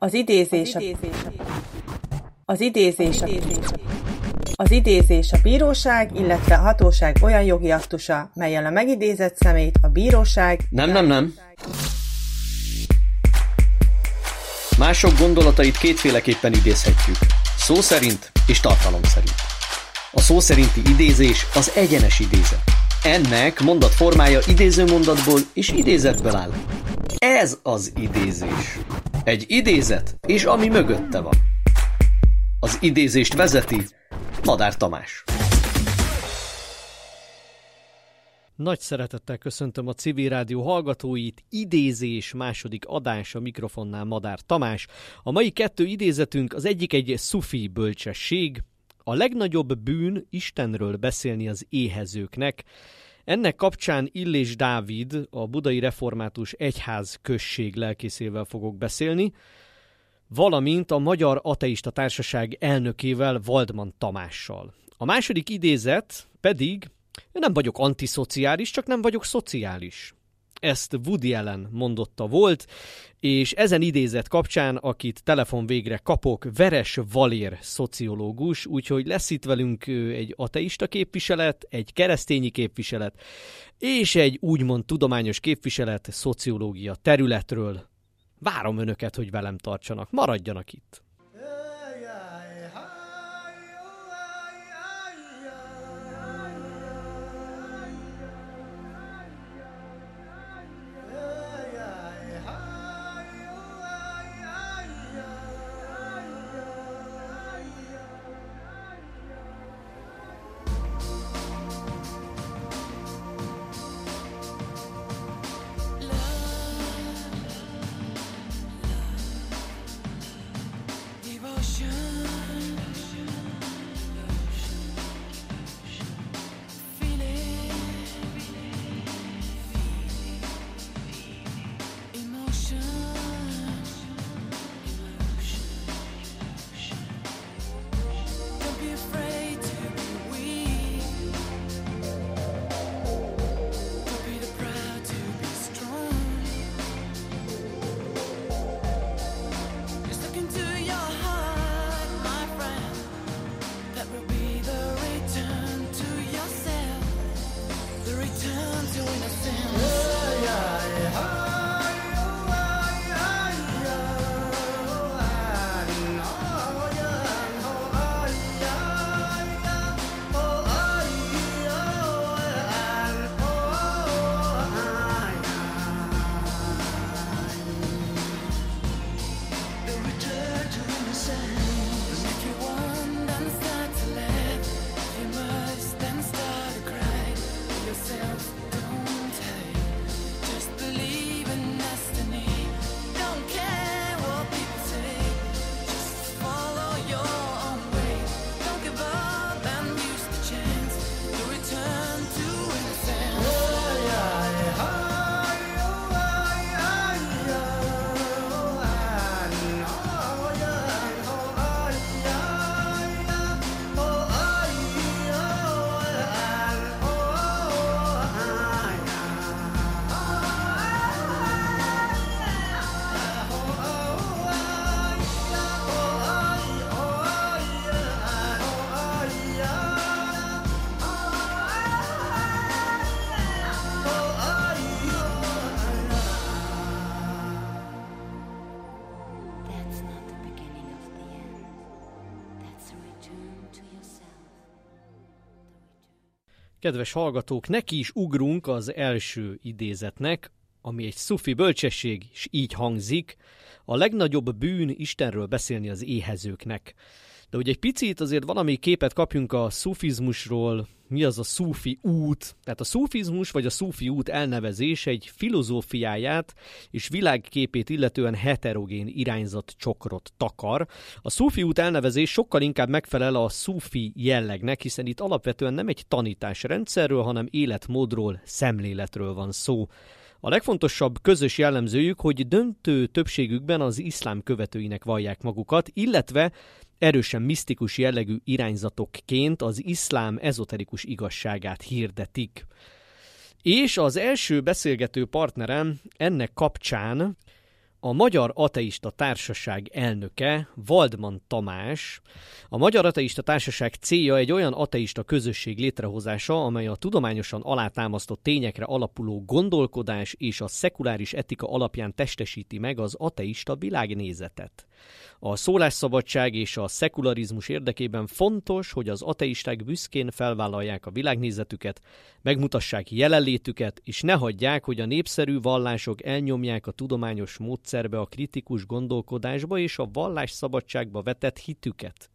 Az idézés a... Az idézés a... Az idézés a bíróság, illetve a hatóság olyan jogi aktusa, melyel a megidézett szemét a bíróság... Nem, nem, nem. Mások gondolatait kétféleképpen idézhetjük. Szó szerint és tartalom szerint. A szó szerinti idézés az egyenes idézet. Ennek mondat formája idéző mondatból és idézetből áll. Ez az idézés. Egy idézet, és ami mögötte van. Az idézést vezeti Madár Tamás. Nagy szeretettel köszöntöm a civil rádió hallgatóit, idézés második adás a mikrofonnál Madár Tamás. A mai kettő idézetünk az egyik egy szufi bölcsesség, a legnagyobb bűn Istenről beszélni az éhezőknek. Ennek kapcsán Illés Dávid, a Budai Református Egyház község lelkészével fogok beszélni, valamint a Magyar Ateista Társaság elnökével Waldman Tamással. A második idézet pedig, nem vagyok antiszociális, csak nem vagyok szociális. Ezt Woody Allen mondotta volt, és ezen idézet kapcsán, akit telefon végre kapok, Veres Valér szociológus, úgyhogy lesz itt velünk egy ateista képviselet, egy keresztényi képviselet, és egy úgymond tudományos képviselet szociológia területről. Várom önöket, hogy velem tartsanak, maradjanak itt. Kedves hallgatók, neki is ugrunk az első idézetnek, ami egy szufi bölcsesség, és így hangzik, a legnagyobb bűn Istenről beszélni az éhezőknek. De hogy egy picit azért valami képet kapjunk a szufizmusról, mi az a szufi út. Tehát a szufizmus vagy a szufi út elnevezés egy filozófiáját és világképét illetően heterogén irányzat csokrot takar. A szufi út elnevezés sokkal inkább megfelel a szufi jellegnek, hiszen itt alapvetően nem egy tanításrendszerről, hanem életmódról, szemléletről van szó. A legfontosabb közös jellemzőjük, hogy döntő többségükben az iszlám követőinek vallják magukat, illetve erősen misztikus jellegű irányzatokként az iszlám ezoterikus igazságát hirdetik. És az első beszélgető partnerem ennek kapcsán a Magyar Ateista Társaság elnöke, Valdman Tamás. A Magyar Ateista Társaság célja egy olyan ateista közösség létrehozása, amely a tudományosan alátámasztott tényekre alapuló gondolkodás és a szekuláris etika alapján testesíti meg az ateista világnézetet. A szólásszabadság és a szekularizmus érdekében fontos, hogy az ateisták büszkén felvállalják a világnézetüket, megmutassák jelenlétüket, és ne hagyják, hogy a népszerű vallások elnyomják a tudományos módszerbe, a kritikus gondolkodásba és a vallásszabadságba vetett hitüket.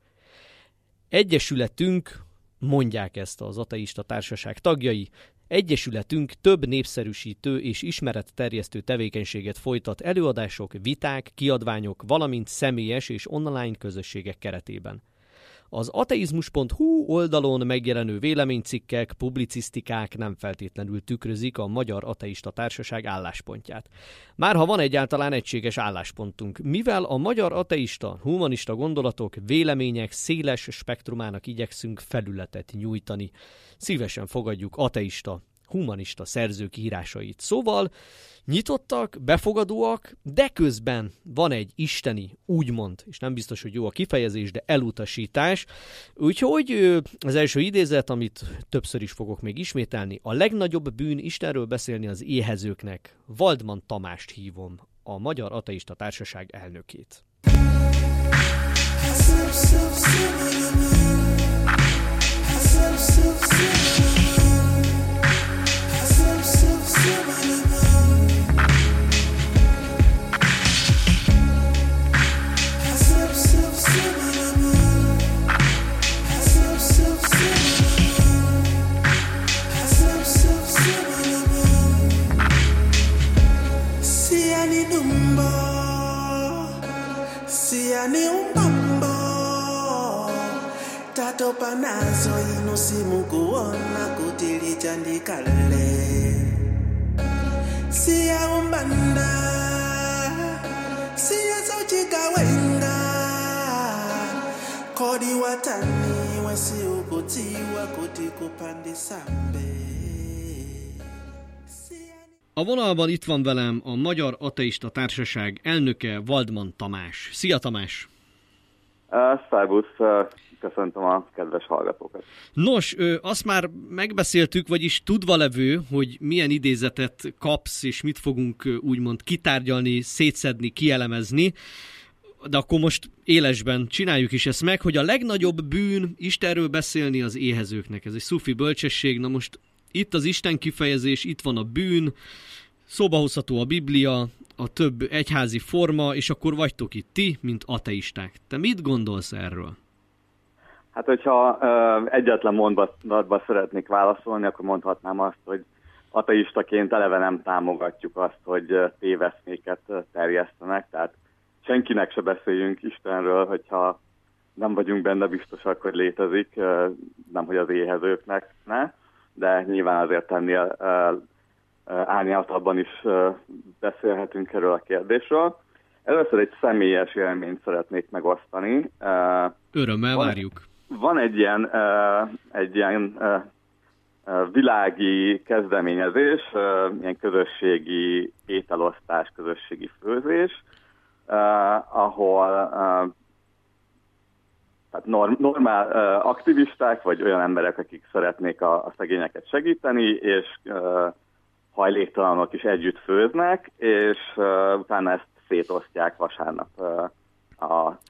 Egyesületünk, mondják ezt az ateista társaság tagjai, Egyesületünk több népszerűsítő és ismeretterjesztő tevékenységet folytat előadások, viták, kiadványok, valamint személyes és online közösségek keretében. Az ateizmus.hu oldalon megjelenő véleménycikkek, publicisztikák nem feltétlenül tükrözik a Magyar Ateista Társaság álláspontját. Már ha van egyáltalán egységes álláspontunk, mivel a magyar ateista, humanista gondolatok, vélemények széles spektrumának igyekszünk felületet nyújtani. Szívesen fogadjuk ateista, humanista szerzők írásait. Szóval nyitottak, befogadóak, de közben van egy isteni, úgymond, és nem biztos, hogy jó a kifejezés, de elutasítás. Úgyhogy az első idézet, amit többször is fogok még ismételni, a legnagyobb bűn Istenről beszélni az éhezőknek. Valdman Tamást hívom, a Magyar Ateista Társaság elnökét. ni tatopa nazo ino simu kuona kuti lichandikale siya umbanda siya sauchikawenga kodi watani wesi ukutiwa kuti kupandisambe A vonalban itt van velem a Magyar Ateista Társaság elnöke Valdman Tamás. Szia Tamás! Uh, Szervusz, uh, köszöntöm a kedves hallgatókat. Nos, azt már megbeszéltük, vagyis tudva levő, hogy milyen idézetet kapsz, és mit fogunk úgymond kitárgyalni, szétszedni, kielemezni, de akkor most élesben csináljuk is ezt meg, hogy a legnagyobb bűn Istenről beszélni az éhezőknek. Ez egy szufi bölcsesség, na most itt az Isten kifejezés, itt van a bűn, szóba hozható a Biblia, a több egyházi forma, és akkor vagytok itt ti, mint ateisták. Te mit gondolsz erről? Hát, hogyha ö, egyetlen mondatba szeretnék válaszolni, akkor mondhatnám azt, hogy ateistaként eleve nem támogatjuk azt, hogy téveszméket terjesztenek, tehát senkinek se beszéljünk Istenről, hogyha nem vagyunk benne biztosak, hogy létezik, nem hogy az éhezőknek ne de nyilván azért ennél árnyaltabban is beszélhetünk erről a kérdésről. Először egy személyes élményt szeretnék megosztani. Örömmel van, várjuk. Van egy ilyen, egy ilyen világi kezdeményezés, ilyen közösségi ételosztás, közösségi főzés, ahol tehát norm, normál aktivisták, vagy olyan emberek, akik szeretnék a, a szegényeket segíteni, és hajléktalanok is együtt főznek, és utána ezt szétosztják vasárnap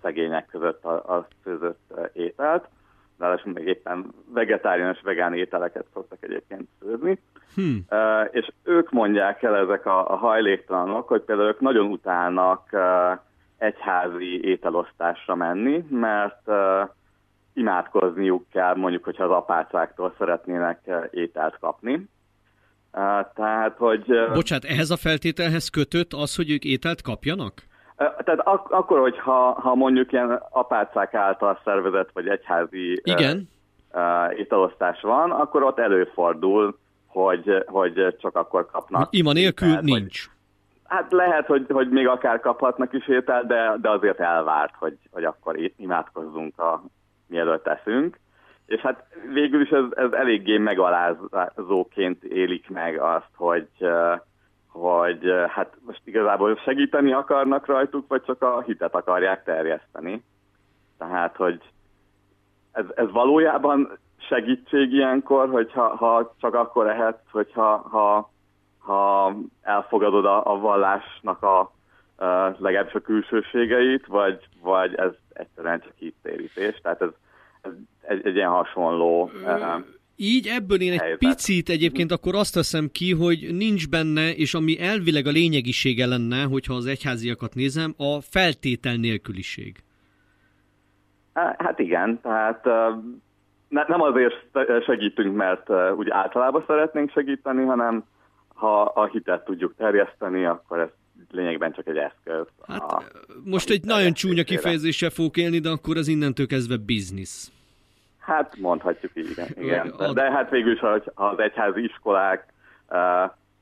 szegények között a, a főzött uh, ételt. Ráadásul még éppen vegetáriánus, vegán ételeket szoktak egyébként főzni. Hmm. Uh, és ők mondják el ezek a, a hajléktalanok, hogy például ők nagyon utálnak uh, egyházi ételosztásra menni, mert uh, imádkozniuk kell, mondjuk, hogyha az apácáktól szeretnének uh, ételt kapni. Uh, tehát, hogy... Uh, Bocsát, ehhez a feltételhez kötött az, hogy ők ételt kapjanak? Uh, tehát ak- akkor, hogyha ha mondjuk ilyen apácák által szervezett, vagy egyházi Igen. Uh, uh, ételosztás van, akkor ott előfordul, hogy, hogy csak akkor kapnak. Ima nélkül ételt, nincs. Vagy, Hát lehet, hogy, hogy még akár kaphatnak is ételt, de, de azért elvárt, hogy, hogy akkor imádkozzunk, a, mielőtt teszünk. És hát végül is ez, ez eléggé megalázóként élik meg azt, hogy, hogy hát most igazából segíteni akarnak rajtuk, vagy csak a hitet akarják terjeszteni. Tehát, hogy ez, ez valójában segítség ilyenkor, hogyha ha csak akkor lehet, hogyha ha, ha elfogadod a, a vallásnak a, a legalábbis a külsőségeit, vagy, vagy ez egyszerűen csak hittérítés. Tehát ez, ez egy, egy ilyen hasonló... Így ebből én egy helyzet. picit egyébként akkor azt teszem ki, hogy nincs benne, és ami elvileg a lényegisége lenne, hogyha az egyháziakat nézem, a feltétel nélküliség. Hát igen, tehát ne, nem azért segítünk, mert úgy általában szeretnénk segíteni, hanem ha a hitet tudjuk terjeszteni, akkor ez lényegben csak egy eszköz. Hát, a, most egy nagyon csúnya kifejezéssel fogok élni, de akkor az innentől kezdve biznisz. Hát mondhatjuk így, igen. igen. De, hát végül is, ha az egyházi iskolák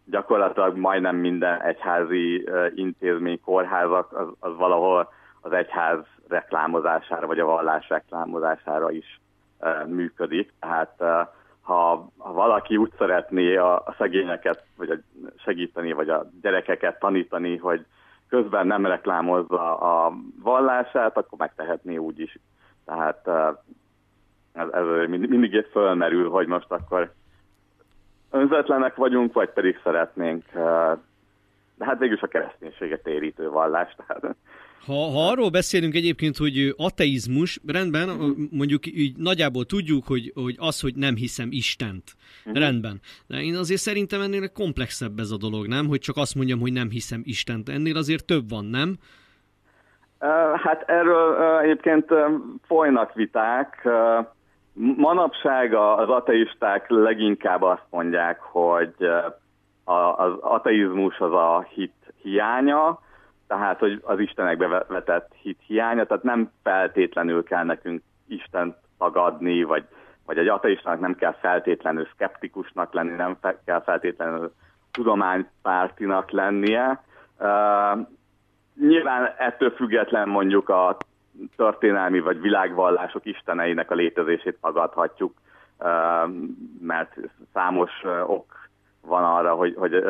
gyakorlatilag majdnem minden egyházi intézmény, kórházak, az, az valahol az egyház reklámozására, vagy a vallás reklámozására is működik. Tehát ha, ha valaki úgy szeretné a, a szegényeket, vagy a segíteni, vagy a gyerekeket tanítani, hogy közben nem reklámozza a vallását, akkor megtehetné úgy is. Tehát ez, ez mindig fölmerül, hogy most akkor önzetlenek vagyunk, vagy pedig szeretnénk, de hát végül a kereszténységet érítő vallás. Tehát. Ha, ha arról beszélünk egyébként, hogy ateizmus, rendben, mondjuk így nagyjából tudjuk, hogy, hogy az, hogy nem hiszem Istent. Uh-huh. Rendben. De én azért szerintem ennél komplexebb ez a dolog, nem? Hogy csak azt mondjam, hogy nem hiszem Istent. Ennél azért több van, nem? Hát erről egyébként folynak viták. Manapság az ateisták leginkább azt mondják, hogy az ateizmus az a hit hiánya, tehát hogy az Istenekbe vetett hit hiánya, tehát nem feltétlenül kell nekünk Isten tagadni, vagy, vagy egy ateistának nem kell feltétlenül szkeptikusnak lenni, nem kell feltétlenül tudománypártinak lennie. Uh, nyilván ettől független mondjuk a történelmi vagy világvallások isteneinek a létezését tagadhatjuk, mert számos ok van arra, hogy, hogy,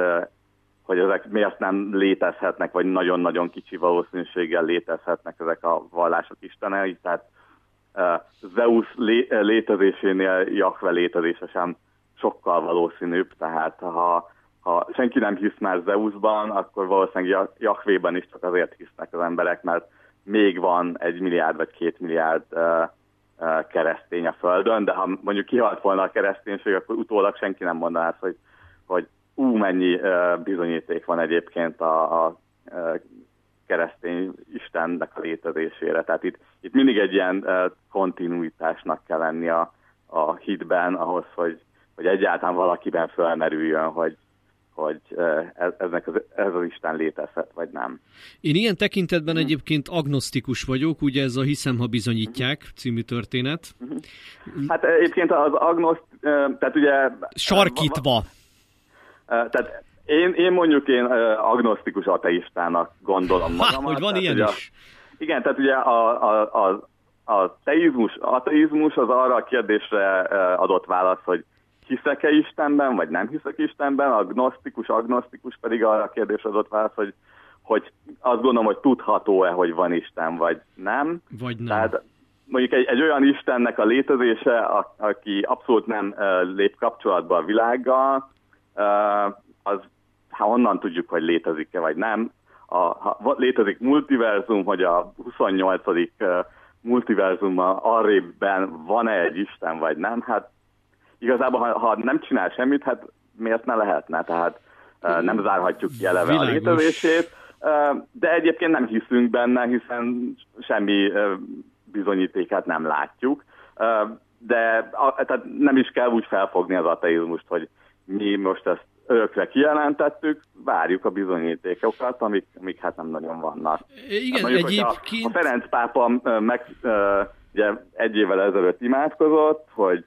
hogy ezek miért nem létezhetnek, vagy nagyon-nagyon kicsi valószínűséggel létezhetnek ezek a vallások istenei. Tehát Zeus létezésénél Jahve létezése sem sokkal valószínűbb, tehát ha, ha senki nem hisz már Zeusban, akkor valószínűleg Jahvében is csak azért hisznek az emberek, mert még van egy milliárd vagy két milliárd keresztény a Földön, de ha mondjuk kihalt volna a kereszténység, akkor utólag senki nem mondaná azt, hogy, hogy ú, mennyi bizonyíték van egyébként a, a keresztény Istennek a létezésére. Tehát itt, itt mindig egy ilyen kontinuitásnak kell lenni a, a hitben, ahhoz, hogy, hogy egyáltalán valakiben felmerüljön, hogy, hogy ez, eznek az, ez az Isten létezhet, vagy nem. Én ilyen tekintetben hmm. egyébként agnosztikus vagyok, ugye ez a Hiszem, ha bizonyítják című történet. Hmm. Hát egyébként az agnoszt, tehát ugye... Sarkítva. Tehát én, én mondjuk én agnosztikus ateistának gondolom magamat. Ha, hogy van tehát, ilyen is. A, igen, tehát ugye a, a, a, a teizmus, ateizmus az arra a kérdésre adott válasz, hogy hiszek-e Istenben, vagy nem hiszek Istenben, a gnosztikus, agnosztikus pedig arra a kérdés adott válasz, hogy, hogy azt gondolom, hogy tudható-e, hogy van Isten, vagy nem. Vagy nem. Tehát mondjuk egy, egy olyan Istennek a létezése, a, aki abszolút nem uh, lép kapcsolatba a világgal, uh, az ha onnan tudjuk, hogy létezik-e, vagy nem. A, ha létezik multiverzum, hogy a 28. Uh, multiverzumban arrébben van-e egy Isten, vagy nem, hát igazából, ha, ha nem csinál semmit, hát miért ne lehetne? Tehát nem zárhatjuk ki eleve a létezését, de egyébként nem hiszünk benne, hiszen semmi bizonyítékát nem látjuk. De tehát nem is kell úgy felfogni az ateizmust, hogy mi most ezt örökre kijelentettük, várjuk a bizonyítékokat, amik, amik hát nem nagyon vannak. Igen, hát mondjuk, egyébként... A Ferenc pápa meg, ugye egy évvel ezelőtt imádkozott, hogy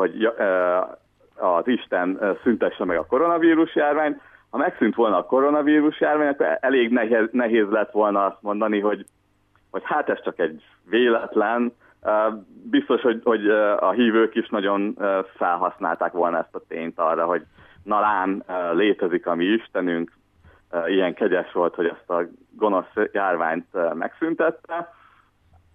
hogy az Isten szüntesse meg a koronavírus járványt. Ha megszűnt volna a koronavírus járvány, akkor elég nehéz, nehéz lett volna azt mondani, hogy, hogy hát ez csak egy véletlen. Biztos, hogy, hogy a hívők is nagyon felhasználták volna ezt a tényt arra, hogy, na létezik a mi Istenünk, ilyen kegyes volt, hogy ezt a gonosz járványt megszüntette.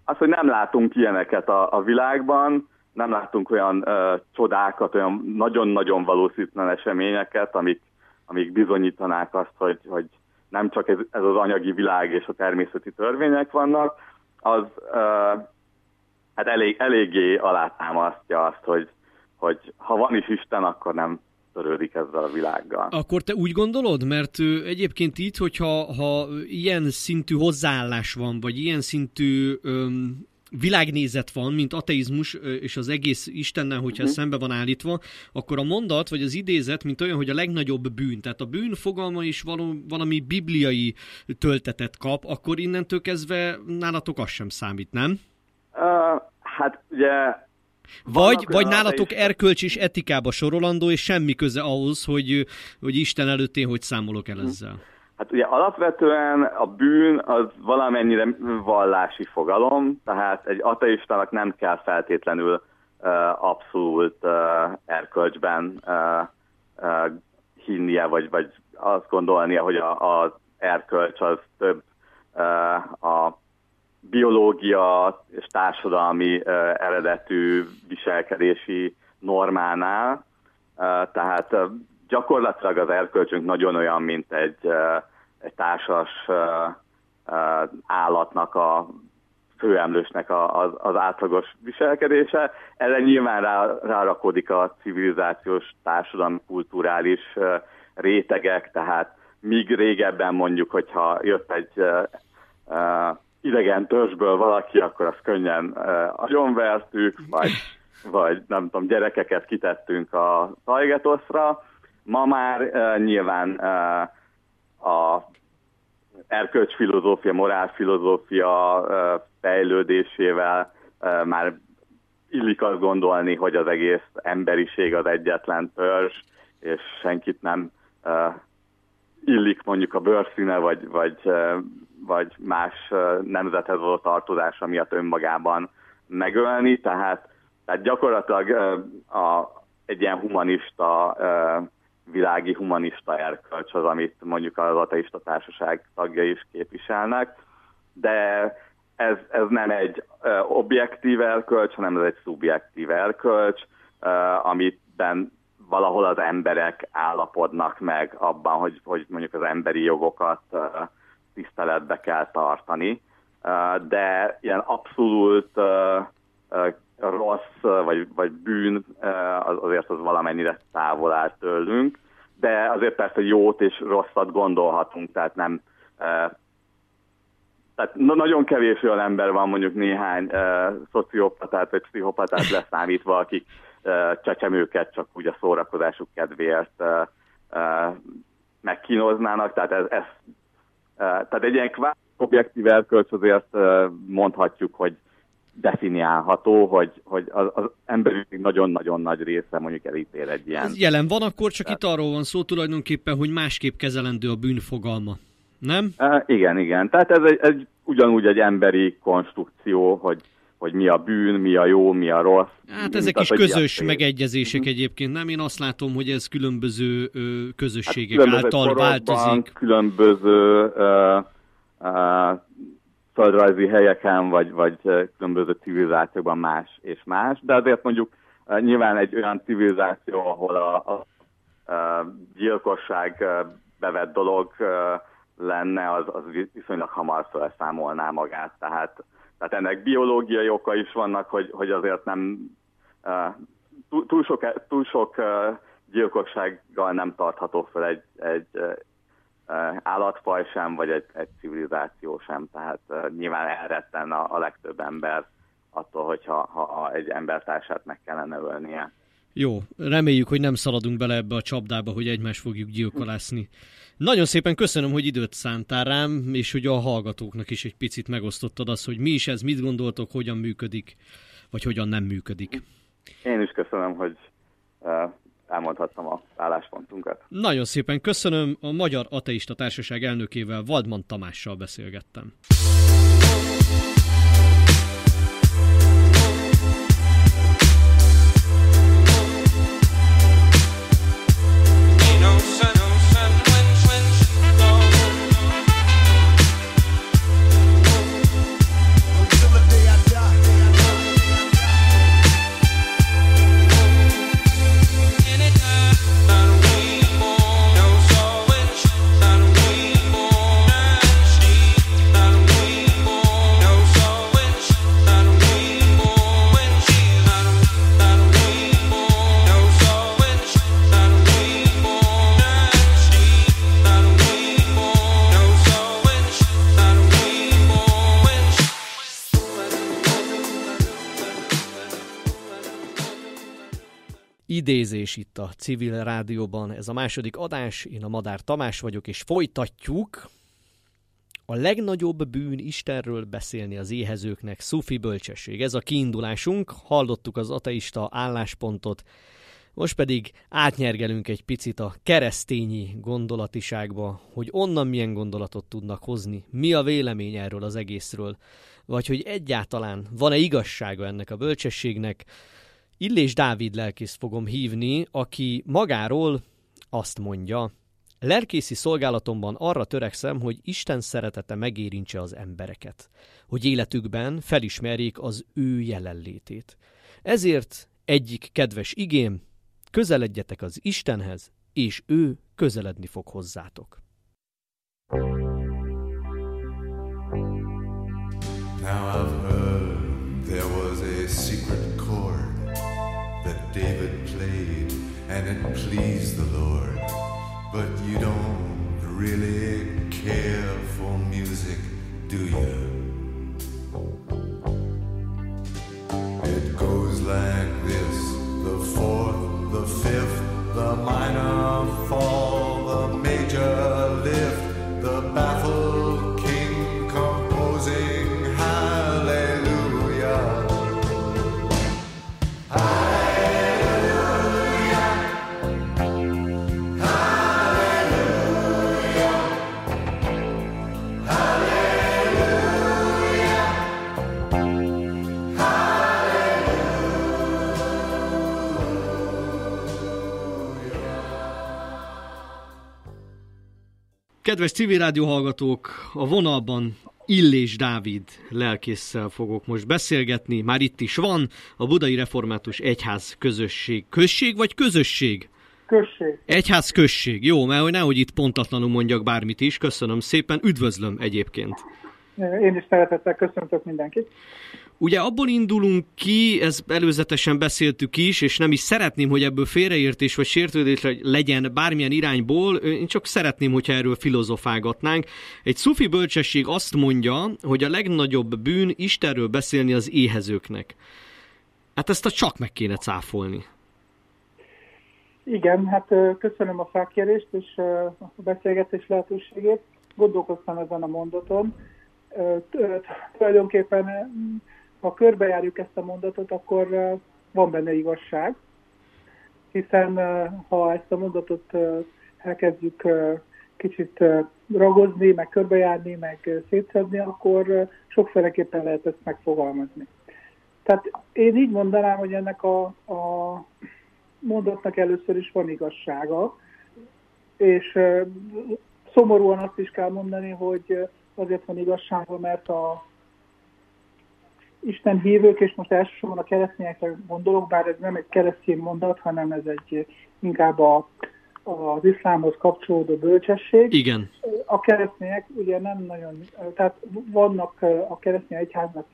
Az, hogy nem látunk ilyeneket a, a világban, nem látunk olyan uh, csodákat, olyan nagyon-nagyon valószínűtlen eseményeket, amik, amik bizonyítanák azt, hogy, hogy nem csak ez, ez az anyagi világ és a természeti törvények vannak, az uh, hát elég, eléggé alátámasztja azt, hogy, hogy ha van is Isten, akkor nem törődik ezzel a világgal. Akkor te úgy gondolod? Mert egyébként itt, hogyha ha ilyen szintű hozzáállás van, vagy ilyen szintű öm, világnézet van, mint ateizmus, és az egész Istennel, hogyha uh-huh. szembe van állítva, akkor a mondat, vagy az idézet, mint olyan, hogy a legnagyobb bűn, tehát a bűn fogalma is való, valami bibliai töltetet kap, akkor innentől kezdve nálatok az sem számít, nem? Uh, hát ugye vagy, vagy nálatok is... erkölcs és etikába sorolandó, és semmi köze ahhoz, hogy, hogy Isten előtt én hogy számolok el ezzel. Hát ugye alapvetően a bűn az valamennyire vallási fogalom, tehát egy ateistának nem kell feltétlenül uh, abszolút uh, erkölcsben uh, uh, hinnie, vagy, vagy azt gondolnia, hogy az erkölcs az több uh, a biológia és társadalmi uh, eredetű viselkedési normánál, uh, tehát uh, gyakorlatilag az erkölcsünk nagyon olyan, mint egy, egy társas állatnak a főemlősnek az, az átlagos viselkedése. Erre nyilván rá, rárakódik a civilizációs, társadalmi, kulturális rétegek, tehát míg régebben mondjuk, hogyha jött egy uh, idegen törzsből valaki, akkor azt könnyen uh, agyonvertük, vagy, vagy nem tudom, gyerekeket kitettünk a tajgetoszra, Ma már uh, nyilván uh, a erkölcsfilozófia, morálfilozófia uh, fejlődésével uh, már illik azt gondolni, hogy az egész emberiség az egyetlen törzs, és senkit nem uh, illik mondjuk a bőrszíne, vagy, vagy, uh, vagy más uh, nemzethez való tartozása miatt önmagában megölni, tehát, tehát gyakorlatilag uh, a, egy ilyen humanista uh, világi humanista erkölcs az, amit mondjuk az ateista társaság tagjai is képviselnek, de ez, ez nem egy objektív erkölcs, hanem ez egy szubjektív erkölcs, amiben valahol az emberek állapodnak meg abban, hogy, hogy mondjuk az emberi jogokat tiszteletbe kell tartani, de ilyen abszolút rossz vagy, vagy bűn, az azért az valamennyire távol áll tőlünk, de azért persze jót és rosszat gondolhatunk, tehát nem tehát nagyon kevés olyan ember van, mondjuk néhány uh, szociopatát vagy pszichopatát leszámítva, akik uh, csecsemőket csak úgy a szórakozásuk kedvéért uh, megkínoznának, tehát ez, ez tehát egy ilyen kvázi objektív erkölcs azért mondhatjuk, hogy definiálható, hogy, hogy az, az emberiség nagyon-nagyon nagy része mondjuk elítél egy ilyen... Ez jelen van, akkor csak itt arról van szó tulajdonképpen, hogy másképp kezelendő a bűnfogalma, nem? E, igen, igen. Tehát ez egy, egy ugyanúgy egy emberi konstrukció, hogy hogy mi a bűn, mi a jó, mi a rossz. Hát ezek is közös megegyezések uh-huh. egyébként, nem? Én azt látom, hogy ez különböző ö, közösségek hát különböző által változik. Különböző ö, ö, földrajzi helyeken, vagy, vagy különböző civilizációkban más és más, de azért mondjuk nyilván egy olyan civilizáció, ahol a, a, a gyilkosság bevett dolog lenne, az, az viszonylag hamar felszámolná magát. Tehát, tehát ennek biológiai oka is vannak, hogy, hogy azért nem túl, túl sok, túl sok gyilkossággal nem tartható fel egy, egy állatfaj sem, vagy egy, egy civilizáció sem, tehát nyilván elretten a, a legtöbb ember attól, hogyha ha egy embertársát meg kellene ölnie. Jó, reméljük, hogy nem szaladunk bele ebbe a csapdába, hogy egymást fogjuk gyilkolászni. Nagyon szépen köszönöm, hogy időt szántál rám, és hogy a hallgatóknak is egy picit megosztottad azt, hogy mi is ez, mit gondoltok, hogyan működik, vagy hogyan nem működik. Én is köszönöm, hogy elmondhattam a álláspontunkat. Nagyon szépen köszönöm. A Magyar Ateista Társaság elnökével Valdman Tamással beszélgettem. Idézés itt a civil rádióban. Ez a második adás, én a Madár Tamás vagyok, és folytatjuk. A legnagyobb bűn Istenről beszélni az éhezőknek, szufi bölcsesség. Ez a kiindulásunk, hallottuk az ateista álláspontot, most pedig átnyergelünk egy picit a keresztényi gondolatiságba, hogy onnan milyen gondolatot tudnak hozni, mi a vélemény erről az egészről, vagy hogy egyáltalán van-e igazsága ennek a bölcsességnek. Illés Dávid lelkész fogom hívni, aki magáról azt mondja, Lelkészi szolgálatomban arra törekszem, hogy Isten szeretete megérintse az embereket, hogy életükben felismerjék az ő jelenlétét. Ezért egyik kedves igém, közeledjetek az Istenhez, és ő közeledni fog hozzátok. Now I've David played and it pleased the Lord. But you don't really care for music, do you? Kedves civil rádió hallgatók, a vonalban Illés Dávid lelkésszel fogok most beszélgetni. Már itt is van a Budai Református Egyház közösség. Község vagy közösség? Község. Egyház község. Jó, mert hogy nehogy itt pontatlanul mondjak bármit is. Köszönöm szépen. Üdvözlöm egyébként. Én is szeretettel köszöntök mindenkit. Ugye abból indulunk ki, ez előzetesen beszéltük is, és nem is szeretném, hogy ebből félreértés vagy sértődés legyen bármilyen irányból, én csak szeretném, hogyha erről filozofálgatnánk. Egy szufi bölcsesség azt mondja, hogy a legnagyobb bűn Istenről beszélni az éhezőknek. Hát ezt a csak meg kéne cáfolni. Igen, hát köszönöm a felkérést és a beszélgetés lehetőségét. Gondolkoztam ezen a mondaton. Tulajdonképpen ha körbejárjuk ezt a mondatot, akkor van benne igazság, hiszen ha ezt a mondatot elkezdjük kicsit ragozni, meg körbejárni, meg szétszedni, akkor sokféleképpen lehet ezt megfogalmazni. Tehát én így mondanám, hogy ennek a, a mondatnak először is van igazsága, és szomorúan azt is kell mondani, hogy azért van igazsága, mert a Isten hívők, és most elsősorban a keresztényekre gondolok, bár ez nem egy keresztény mondat, hanem ez egy inkább a, az iszlámhoz kapcsolódó bölcsesség. Igen. A keresztények ugye nem nagyon, tehát vannak a keresztény egyháznak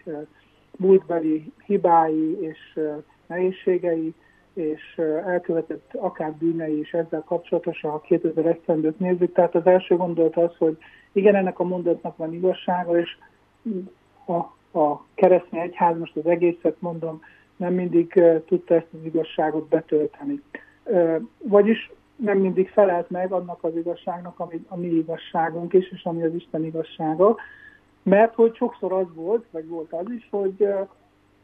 múltbeli hibái és nehézségei, és elkövetett akár bűnei is ezzel kapcsolatosan, a 2000 esztendőt nézzük. Tehát az első gondolat az, hogy igen, ennek a mondatnak van igazsága, és a a keresztény egyház, most az egészet mondom, nem mindig tudta ezt az igazságot betölteni. Vagyis nem mindig felelt meg annak az igazságnak, ami a mi igazságunk is, és ami az Isten igazsága, mert hogy sokszor az volt, vagy volt az is, hogy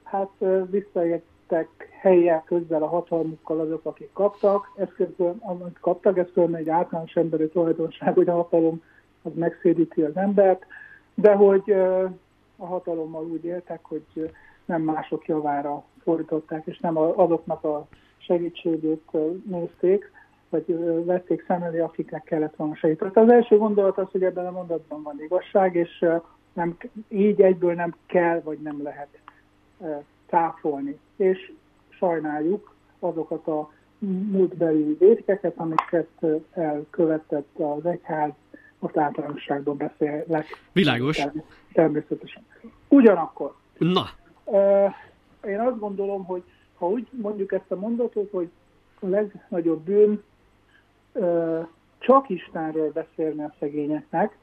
hát visszaértek helyjel közzel a hatalmukkal azok, akik kaptak, ez közben, amit kaptak, ez közben egy általános emberi tulajdonság, hogy a hatalom az megszédíti az embert, de hogy a hatalommal úgy éltek, hogy nem mások javára fordították, és nem azoknak a segítségét nézték, vagy vették szem elé, akiknek kellett volna segíteni. Az első gondolat az, hogy ebben a mondatban van igazság, és nem, így egyből nem kell, vagy nem lehet cáfolni. És sajnáljuk azokat a múltbeli vétkeket, amiket elkövetett az egyház, most általánosságban beszélek. Világos. Természetesen. Ugyanakkor. Na. Én azt gondolom, hogy ha úgy mondjuk ezt a mondatot, hogy a legnagyobb bűn csak Istenről beszélni a szegényeknek,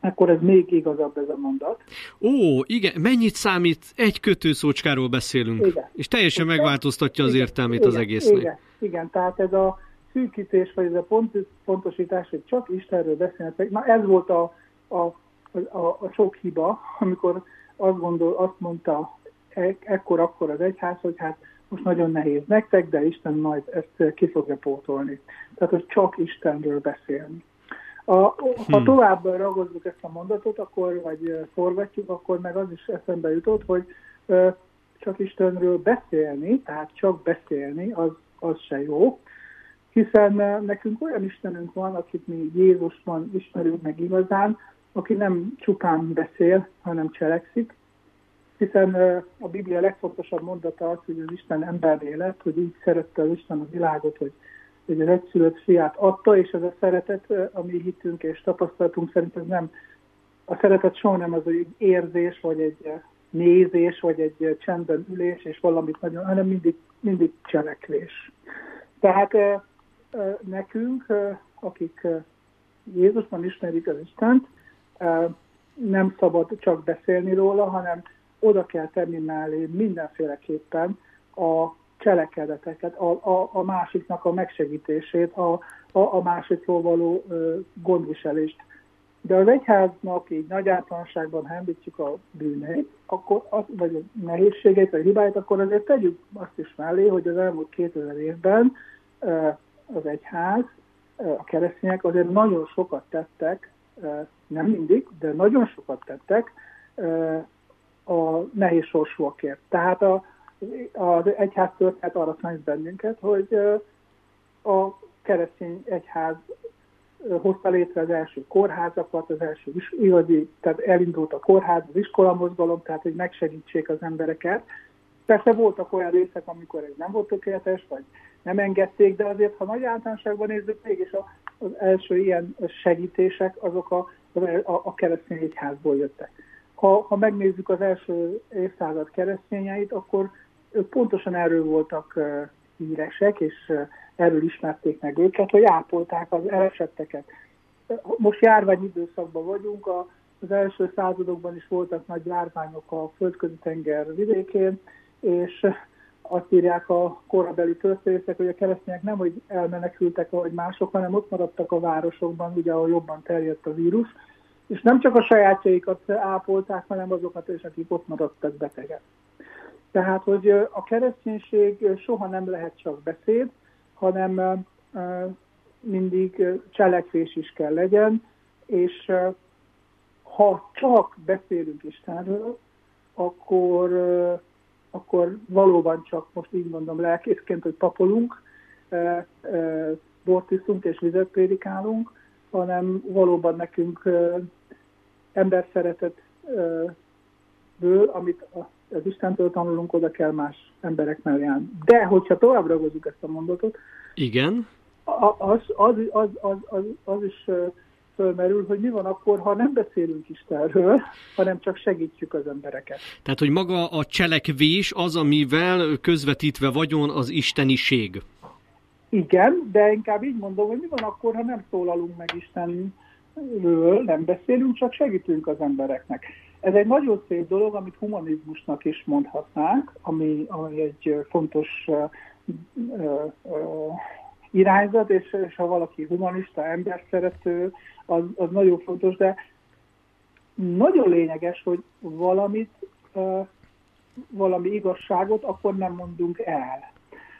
akkor ez még igazabb ez a mondat. Ó, igen, mennyit számít, egy kötőszócskáról beszélünk, Igen. és teljesen megváltoztatja az értelmét igen, az egésznek. Igen, igen, tehát ez a szűkítés, vagy ez a pont, pontosítás, hogy csak Istenről beszélnek, na ez volt a, a, a, a sok hiba, amikor azt, gondol, azt mondta e, ekkor-akkor az egyház, hogy hát most nagyon nehéz nektek, de Isten majd ezt ki fogja pótolni. Tehát, hogy csak Istenről beszélni. A, ha Hmm. tovább ragozzuk ezt a mondatot, akkor, vagy forgatjuk, akkor meg az is eszembe jutott, hogy csak Istenről beszélni, tehát csak beszélni, az, az se jó, hiszen ö, nekünk olyan Istenünk van, akit mi Jézusban ismerünk meg igazán, aki nem csupán beszél, hanem cselekszik, hiszen ö, a Biblia legfontosabb mondata az, hogy az Isten emberré lett, hogy így szerette az Isten a világot, hogy hogy az egyszülött fiát adta, és ez a szeretet, ö, a mi hitünk és tapasztalatunk szerint ez nem, a szeretet soha nem az, hogy egy érzés, vagy egy nézés, vagy egy csendben ülés, és valamit nagyon, hanem mindig, mindig cselekvés. Tehát nekünk, akik Jézusban ismerik az Istent, nem szabad csak beszélni róla, hanem oda kell tenni mellé mindenféleképpen a cselekedeteket, a, a, a másiknak a megsegítését, a, a, a másikról való ö, gondviselést. De az egyháznak így nagy általánosságban, említjük a bűneit, akkor az, vagy a nehézségeit, vagy hibáit, akkor azért tegyük azt is mellé, hogy az elmúlt 2000 évben az egyház, a keresztények azért nagyon sokat tettek, nem mindig, de nagyon sokat tettek a nehéz sorsúakért. Tehát a, az egyház történet arra tanít bennünket, hogy a keresztény egyház hozta létre az első kórházakat, az első igazi, tehát elindult a kórház, az iskolamozgalom, tehát hogy megsegítsék az embereket. Persze voltak olyan részek, amikor ez nem volt tökéletes, vagy nem engedték, de azért, ha nagy általánosságban nézzük, mégis a, az első ilyen segítések, azok a, a, a keresztény egyházból jöttek. Ha, ha megnézzük az első évszázad keresztényeit, akkor ők pontosan erről voltak híresek, és erről ismerték meg őket, hogy ápolták az elesetteket. Most járványidőszakban vagyunk, a, az első századokban is voltak nagy járványok a földközi tenger vidékén, és azt írják a korabeli történészek, hogy a keresztények nem, hogy elmenekültek, ahogy mások, hanem ott maradtak a városokban, ugye, ahol jobban terjedt a vírus, és nem csak a sajátjaikat ápolták, hanem azokat is, akik ott maradtak betegek. Tehát, hogy a kereszténység soha nem lehet csak beszéd, hanem mindig cselekvés is kell legyen, és ha csak beszélünk Istenről, akkor, akkor valóban csak, most így mondom lelkészként, hogy papolunk, ö, ö, bort iszunk és vizet prédikálunk, hanem valóban nekünk ö, emberszeretetből, amit az Istentől tanulunk, oda kell más emberek mellé állni. De hogyha tovább ragozzuk ezt a mondatot, Igen, a- az, az, az, az, az, az is fölmerül, hogy mi van akkor, ha nem beszélünk Istenről, hanem csak segítjük az embereket. tehát hogy maga a cselekvés az, amivel közvetítve vagyon az isteniség. Igen, de inkább így mondom, hogy mi van akkor, ha nem szólalunk meg Istenről, nem beszélünk, csak segítünk az embereknek. Ez egy nagyon szép dolog, amit humanizmusnak is mondhatnánk, ami, ami egy fontos irányzat, és, és ha valaki humanista, emberszerető, az, az nagyon fontos, de nagyon lényeges, hogy valamit, valami igazságot akkor nem mondunk el.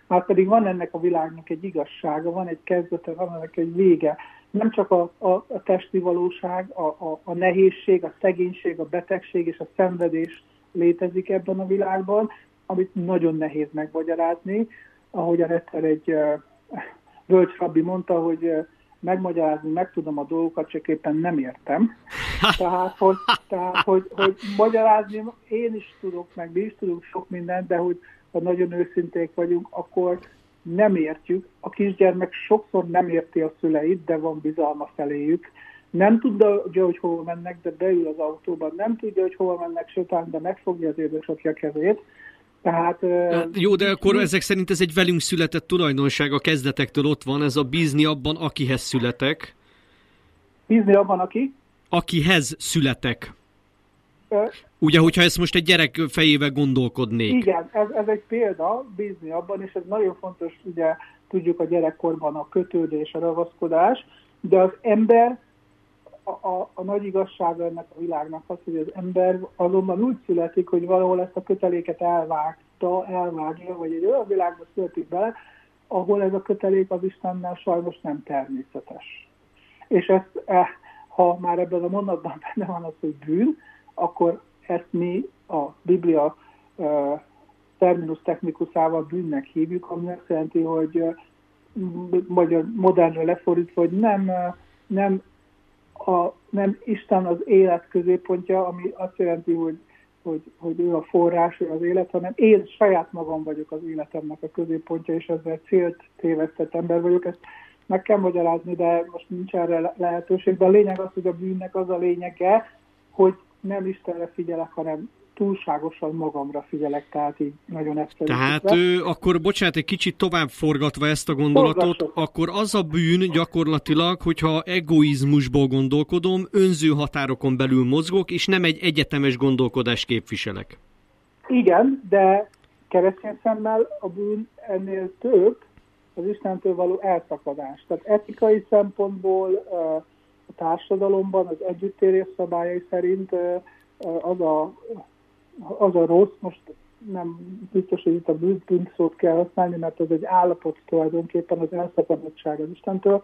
Már pedig van ennek a világnak egy igazsága, van egy kezdete, van ennek egy vége. Nem csak a, a, a testi valóság, a, a, a nehézség, a szegénység, a betegség és a szenvedés létezik ebben a világban, amit nagyon nehéz megmagyarázni. Ahogyan egyszer egy bölcs rabbi mondta, hogy uh, megmagyarázni meg tudom a dolgokat, csak éppen nem értem. Tehát, hogy, tehát hogy, hogy magyarázni én is tudok, meg mi is tudunk sok mindent, de hogy ha nagyon őszinték vagyunk, akkor nem értjük. A sokszor nem érti a szüleit, de van bizalma feléjük. Nem tudja, hogy hova mennek, de beül az autóban. Nem tudja, hogy hova mennek, sőt, de megfogja az édesapja kezét. Tehát, Hát, jó, de akkor ezek szerint ez egy velünk született tulajdonság, a kezdetektől ott van, ez a bízni abban, akihez születek. Bízni abban, aki? akihez születek. Ö, Ugye, hogyha ezt most egy gyerek fejével gondolkodnék. Igen, ez, ez egy példa, bízni abban, és ez nagyon fontos, ugye tudjuk a gyerekkorban a kötődés, a ragaszkodás, de az ember, a, a, nagy igazsága ennek a világnak az, hogy az ember azonban úgy születik, hogy valahol ezt a köteléket elvágta, elvágja, vagy egy olyan világba születik bele, ahol ez a kötelék az Istennel sajnos nem természetes. És ezt, eh, ha már ebben a mondatban benne van az, hogy bűn, akkor ezt mi a Biblia uh, terminus technikusával bűnnek hívjuk, ami azt jelenti, hogy uh, magyar modernre lefordítva, hogy nem, nem, a, nem Isten az élet középpontja, ami azt jelenti, hogy, hogy, hogy ő a forrás, ő az élet, hanem én saját magam vagyok az életemnek a középpontja, és ezzel célt tévesztett ember vagyok. Ezt meg kell magyarázni, de most nincs erre lehetőség. De a lényeg az, hogy a bűnnek az a lényege, hogy nem Istenre figyelek, hanem túlságosan magamra figyelek, tehát így nagyon egyszerű. Tehát ő, akkor bocsánat, egy kicsit tovább forgatva ezt a gondolatot, Forgassuk. akkor az a bűn gyakorlatilag, hogyha egoizmusból gondolkodom, önző határokon belül mozgok, és nem egy egyetemes gondolkodást képviselek. Igen, de keresztény szemmel a bűn ennél több az Istentől való elszakadás. Tehát etikai szempontból a társadalomban az együttérés szabályai szerint az a, az a rossz, most nem biztos, hogy itt a bűn, bűn szót kell használni, mert ez egy állapot tulajdonképpen az elszakadottság az Istentől,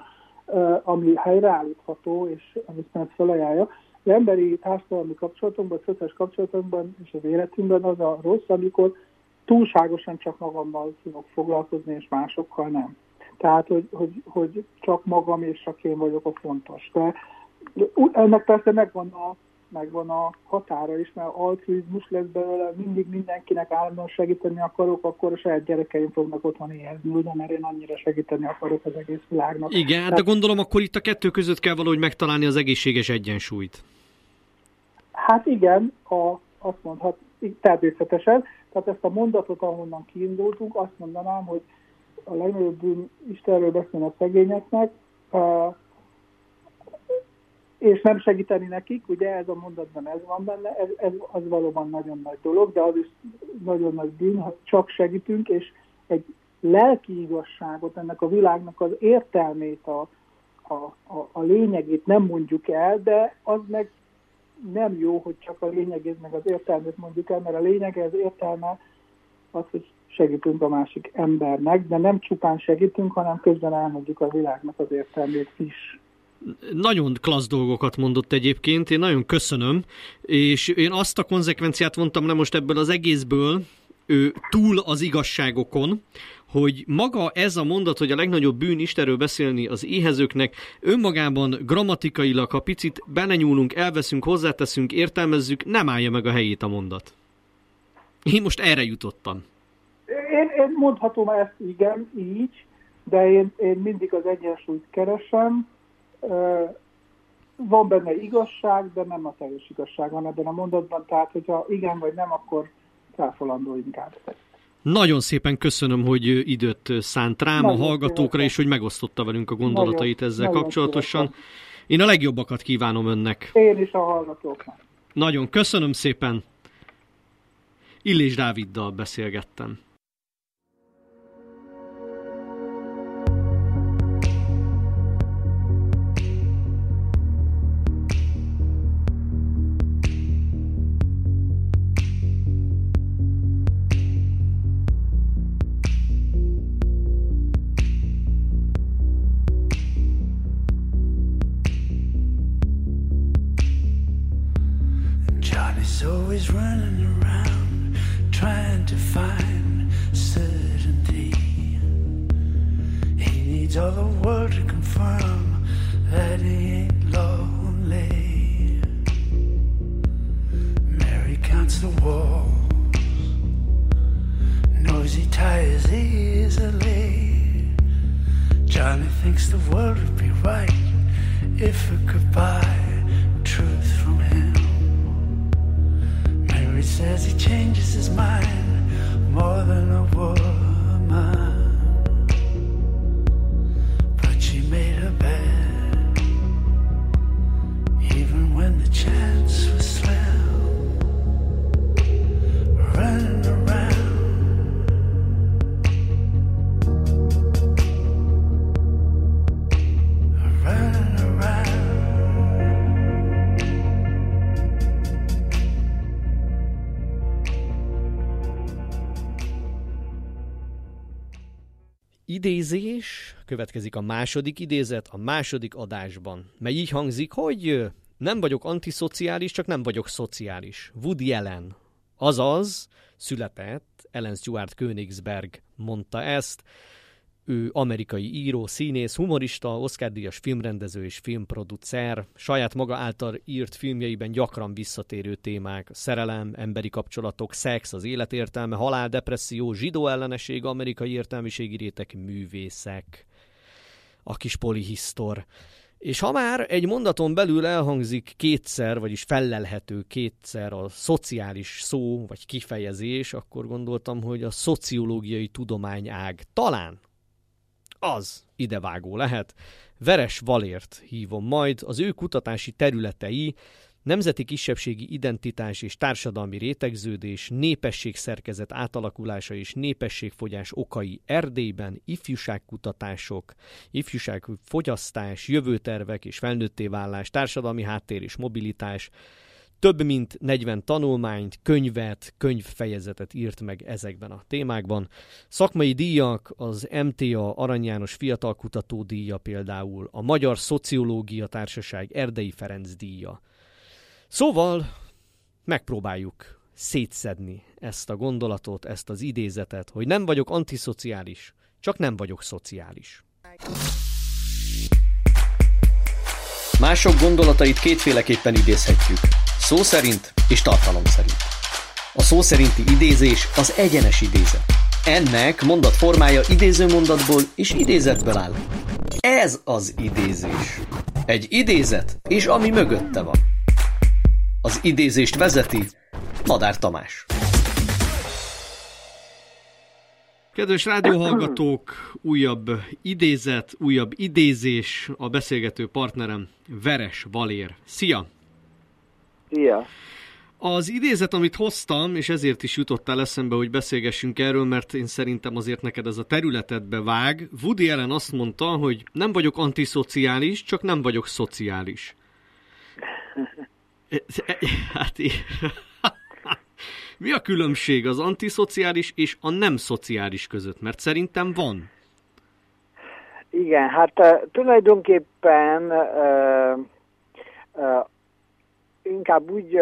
ami helyreállítható, és ami Isten felajánlja. Az emberi társadalmi kapcsolatunkban, szociális kapcsolatunkban és az életünkben az a rossz, amikor túlságosan csak magammal tudok foglalkozni, és másokkal nem. Tehát, hogy, hogy, hogy csak magam és csak én vagyok a fontos. De ennek persze megvan a, megvan a határa is, mert altruizmus lesz belőle, mindig mindenkinek állandóan segíteni akarok, akkor a saját gyerekeim fognak otthon éhezni, ugye, mert én annyira segíteni akarok az egész világnak. Igen, hát de gondolom akkor itt a kettő között kell valahogy megtalálni az egészséges egyensúlyt. Hát igen, a, azt mondhat, természetesen. Tehát ezt a mondatot, ahonnan kiindultunk, azt mondanám, hogy a legnagyobb bűn Istenről beszélni a szegényeknek, és nem segíteni nekik, ugye ez a mondatban ez van benne, ez, ez az valóban nagyon nagy dolog, de az is nagyon nagy bűn, ha csak segítünk, és egy lelki igazságot, ennek a világnak az értelmét, a, a, a, a lényegét nem mondjuk el, de az meg nem jó, hogy csak a lényegét meg az értelmét mondjuk el, mert a lényege, az értelme az, hogy segítünk a másik embernek, de nem csupán segítünk, hanem közben elmondjuk a világnak az értelmét is. Nagyon klassz dolgokat mondott egyébként, én nagyon köszönöm, és én azt a konzekvenciát vontam le most ebből az egészből, ő, túl az igazságokon, hogy maga ez a mondat, hogy a legnagyobb bűn Istenről beszélni az éhezőknek, önmagában grammatikailag, ha picit belenyúlunk, elveszünk, hozzáteszünk, értelmezzük, nem állja meg a helyét a mondat. Én most erre jutottam. Én, én mondhatom ezt igen, így, de én, én mindig az egyensúlyt keresem. Van benne igazság, de nem a teljes igazság van ebben a mondatban, tehát hogyha igen vagy nem, akkor cáfolandó inkább. Nagyon szépen köszönöm, hogy időt szánt rám, Nagyon a hallgatókra, szívesen. és hogy megosztotta velünk a gondolatait Nagyon- ezzel nagyon kapcsolatosan. szívesen. Én a legjobbakat kívánom önnek. Én is a hallgatóknak. Nagyon köszönöm szépen. Illés Dáviddal beszélgettem. Idézés, következik a második idézet a második adásban, mely így hangzik, hogy nem vagyok antiszociális, csak nem vagyok szociális. Woody Allen. Azaz, született, Ellen Stewart Königsberg mondta ezt, ő amerikai író, színész, humorista, Oscar-díjas filmrendező és filmproducer. Saját maga által írt filmjeiben gyakran visszatérő témák, szerelem, emberi kapcsolatok, szex, az életértelme, halál, depresszió, zsidó ellenesség, amerikai értelmiségi rétek, művészek. A kis polihisztor. És ha már egy mondaton belül elhangzik kétszer, vagyis fellelhető kétszer a szociális szó vagy kifejezés, akkor gondoltam, hogy a szociológiai tudományág talán az idevágó lehet. Veres Valért hívom majd, az ő kutatási területei nemzeti kisebbségi identitás és társadalmi rétegződés, népességszerkezet átalakulása és népességfogyás okai Erdélyben, ifjúságkutatások, ifjúságfogyasztás, jövőtervek és felnőtté válás, társadalmi háttér és mobilitás, több mint 40 tanulmányt, könyvet, könyvfejezetet írt meg ezekben a témákban. Szakmai díjak, az MTA Arany János Fiatalkutató díja például, a Magyar Szociológia Társaság Erdei Ferenc díja. Szóval megpróbáljuk szétszedni ezt a gondolatot, ezt az idézetet, hogy nem vagyok antiszociális, csak nem vagyok szociális. Mások gondolatait kétféleképpen idézhetjük. Szó szerint és tartalom szerint. A szó szerinti idézés az egyenes idézet. Ennek mondat formája idéző mondatból és idézetből áll. Ez az idézés. Egy idézet, és ami mögötte van. Az idézést vezeti Madár Tamás. Kedves rádióhallgatók, újabb idézet, újabb idézés a beszélgető partnerem Veres Valér. Szia! Szia! Az idézet, amit hoztam, és ezért is jutottál eszembe, hogy beszélgessünk erről, mert én szerintem azért neked ez a területedbe vág. Woody Allen azt mondta, hogy nem vagyok antiszociális, csak nem vagyok szociális. Hát, mi a különbség az antiszociális és a nem szociális között? Mert szerintem van. Igen, hát uh, tulajdonképpen uh, uh, inkább úgy,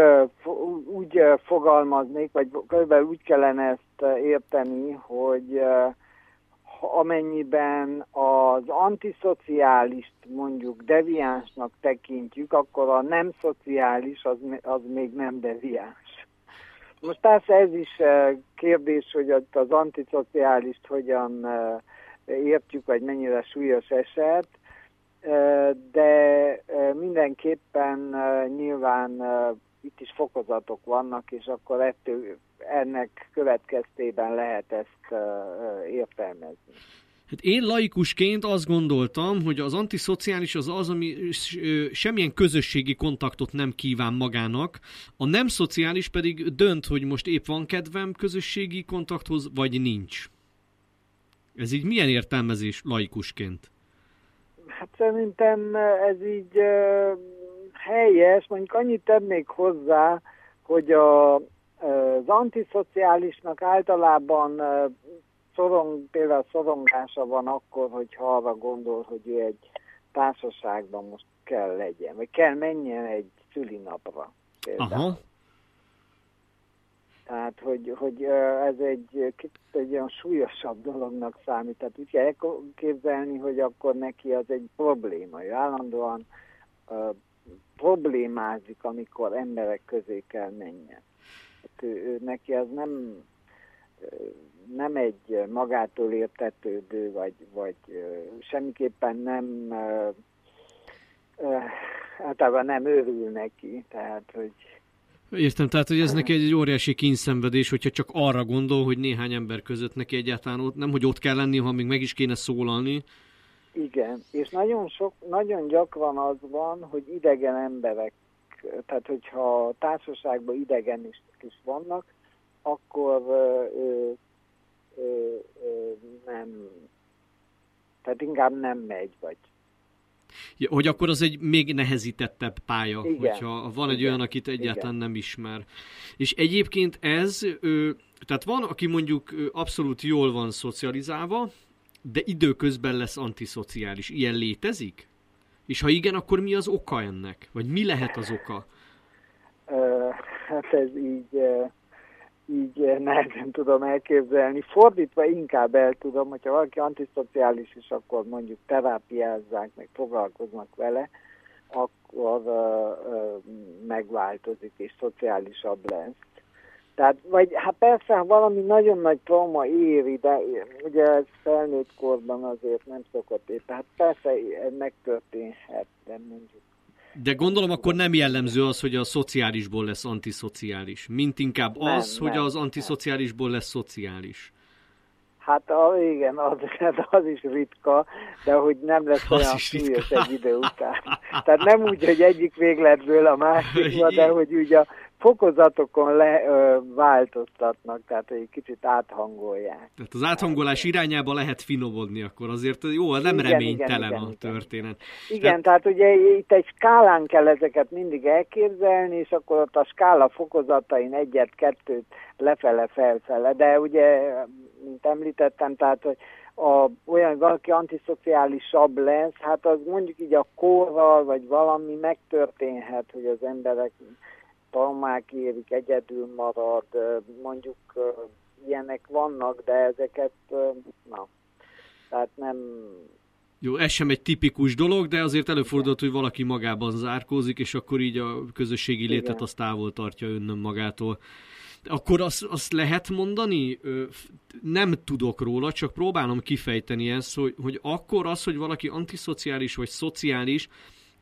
úgy fogalmaznék, vagy körülbelül úgy kellene ezt érteni, hogy amennyiben az antiszociálist mondjuk deviánsnak tekintjük, akkor a nem szociális az, az még nem deviáns. Most persze ez is kérdés, hogy az antiszociálist hogyan értjük, vagy mennyire súlyos eset, de mindenképpen nyilván itt is fokozatok vannak, és akkor ettől, ennek következtében lehet ezt értelmezni. Hát én laikusként azt gondoltam, hogy az antiszociális az az, ami semmilyen közösségi kontaktot nem kíván magának, a nem szociális pedig dönt, hogy most épp van kedvem közösségi kontakthoz, vagy nincs. Ez így milyen értelmezés laikusként? Hát szerintem ez így helyes, mondjuk annyit tennék hozzá, hogy a, az antiszociálisnak általában szorong, például szorongása van akkor, hogyha arra gondol, hogy ő egy társaságban most kell legyen, vagy kell menjen egy szülinapra. Aha. Tehát, hogy, hogy ez egy, egy olyan súlyosabb dolognak számít. Tehát úgy kell képzelni, hogy akkor neki az egy probléma. Ő állandóan uh, problémázik, amikor emberek közé kell menjen. Hát ő, ő, neki az nem, nem egy magától értetődő, vagy, vagy semmiképpen nem általában nem örül neki, tehát hogy Értem, tehát hogy ez neki egy óriási kényszenvedés, hogyha csak arra gondol, hogy néhány ember között neki egyáltalán ott, nem hogy ott kell lenni, ha még meg is kéne szólalni. Igen, és nagyon, sok, nagyon gyakran az van, hogy idegen emberek, tehát hogyha társaságban idegen is, is vannak, akkor ö, ö, ö, nem, tehát inkább nem megy, vagy hogy akkor az egy még nehezítettebb pálya, Igen. hogyha van egy Igen. olyan, akit egyáltalán Igen. nem ismer. És egyébként ez, tehát van, aki mondjuk abszolút jól van szocializálva, de időközben lesz antiszociális. Ilyen létezik? És ha igen, akkor mi az oka ennek? Vagy mi lehet az oka? Hát ez így, így nehezen tudom elképzelni. Fordítva inkább el tudom, hogyha valaki antiszociális is, akkor mondjuk terápiázzák, meg foglalkoznak vele, akkor megváltozik és szociálisabb lesz. Tehát, vagy hát persze, ha valami nagyon nagy trauma éri, de ugye ez felnőtt korban azért nem szokott ér. Tehát persze megtörténhet, de mondjuk. De gondolom akkor nem jellemző az, hogy a szociálisból lesz antiszociális, mint inkább az, nem, hogy nem, az antiszociálisból lesz szociális. Hát a, igen, az, az is ritka, de hogy nem lesz az olyan súlyos egy idő után. Tehát nem úgy, hogy egyik végletből a másikba, de hogy ugye a fokozatokon le, ö, változtatnak, tehát egy kicsit áthangolják. Tehát az áthangolás irányába lehet finomodni, akkor azért jó, nem igen, reménytelen igen, a igen, történet. Igen, tehát... tehát ugye itt egy skálán kell ezeket mindig elképzelni, és akkor ott a skála fokozatain egyet, kettőt lefele, felfele, de ugye, mint említettem, tehát hogy a, olyan, valaki antiszociálisabb lesz, hát az mondjuk így a korral, vagy valami megtörténhet, hogy az emberek traumák érik, egyedül marad, mondjuk ilyenek vannak, de ezeket, na, tehát nem... Jó, ez sem egy tipikus dolog, de azért előfordult, hogy valaki magában zárkózik, és akkor így a közösségi létet Igen. azt távol tartja önnön magától. Akkor azt, azt lehet mondani, nem tudok róla, csak próbálom kifejteni ezt, hogy, hogy akkor az, hogy valaki antiszociális vagy szociális,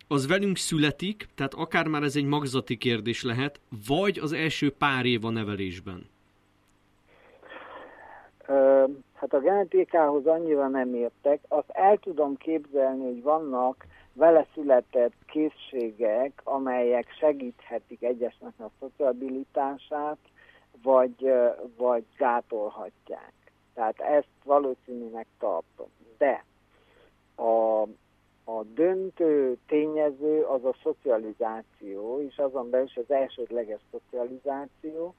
az velünk születik, tehát akár már ez egy magzati kérdés lehet, vagy az első pár év a nevelésben? Hát a genetikához annyira nem értek. Azt el tudom képzelni, hogy vannak vele született készségek, amelyek segíthetik egyesnek a szociabilitását, vagy, vagy gátolhatják. Tehát ezt valószínűnek tartom. De a a döntő tényező az a szocializáció, és azon belül is az elsődleges szocializáció,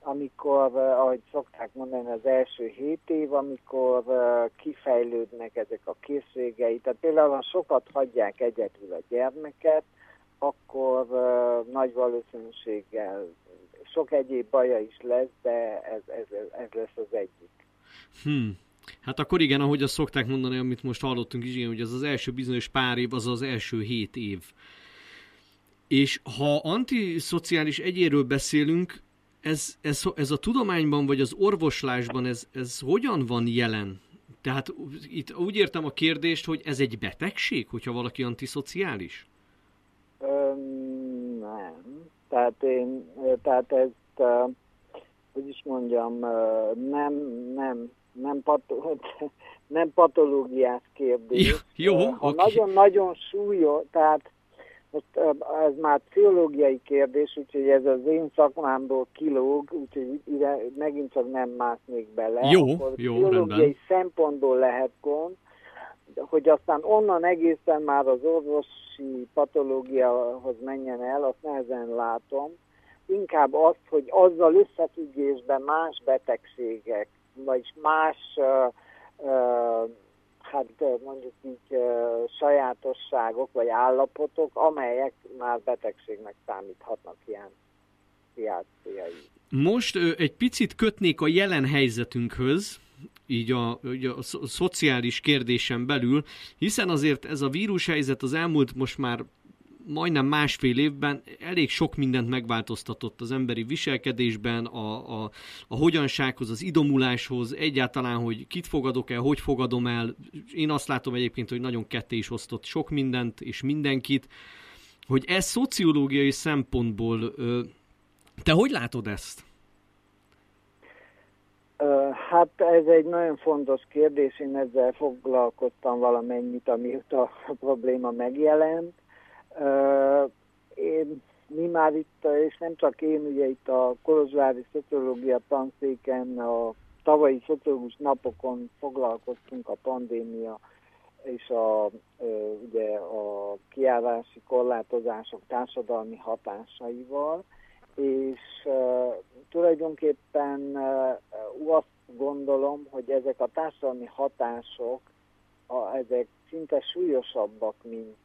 amikor, eh, ahogy szokták mondani, az első hét év, amikor eh, kifejlődnek ezek a készségei. Tehát például, ha sokat hagyják egyedül a gyermeket, akkor uh, nagy valószínűséggel sok egyéb baja is lesz, de ez, ez, ez lesz az egyik. Hmm. Hát akkor igen, ahogy azt szokták mondani, amit most hallottunk is, igen, hogy az az első bizonyos pár év, az az első hét év. És ha antiszociális egyéről beszélünk, ez, ez, ez a tudományban vagy az orvoslásban ez, ez hogyan van jelen? Tehát itt úgy értem a kérdést, hogy ez egy betegség, hogyha valaki antiszociális? Öm, nem. Tehát én, tehát ezt, hogy is mondjam, nem, nem nem, pato nem patológiás kérdés. Jó, jó Ha nagyon-nagyon okay. súlyos, tehát most ez már pszichológiai kérdés, úgyhogy ez az én szakmámból kilóg, úgyhogy ide megint csak nem másznék bele. Jó, Akkor jó, pszichológiai rendben. szempontból lehet gond, hogy aztán onnan egészen már az orvosi patológiahoz menjen el, azt nehezen látom. Inkább az, hogy azzal összefüggésben más betegségek, vagy más hát mondjuk így sajátosságok vagy állapotok, amelyek már betegségnek számíthatnak ilyen reakciói. Most egy picit kötnék a jelen helyzetünkhöz, így a, így a szociális kérdésen belül, hiszen azért ez a vírushelyzet az elmúlt most már majdnem másfél évben elég sok mindent megváltoztatott az emberi viselkedésben, a, a, a hogyansághoz, az idomuláshoz, egyáltalán, hogy kit fogadok el, hogy fogadom el. Én azt látom egyébként, hogy nagyon ketté is osztott sok mindent és mindenkit, hogy ez szociológiai szempontból, te hogy látod ezt? Hát ez egy nagyon fontos kérdés, én ezzel foglalkoztam valamennyit, amióta a probléma megjelent én, mi már itt, és nem csak én, ugye itt a Kolozsvári Szociológia tanszéken a tavalyi szociológus napokon foglalkoztunk a pandémia és a, ugye a kiárási korlátozások társadalmi hatásaival, és uh, tulajdonképpen uh, azt gondolom, hogy ezek a társadalmi hatások, a, ezek szinte súlyosabbak, mint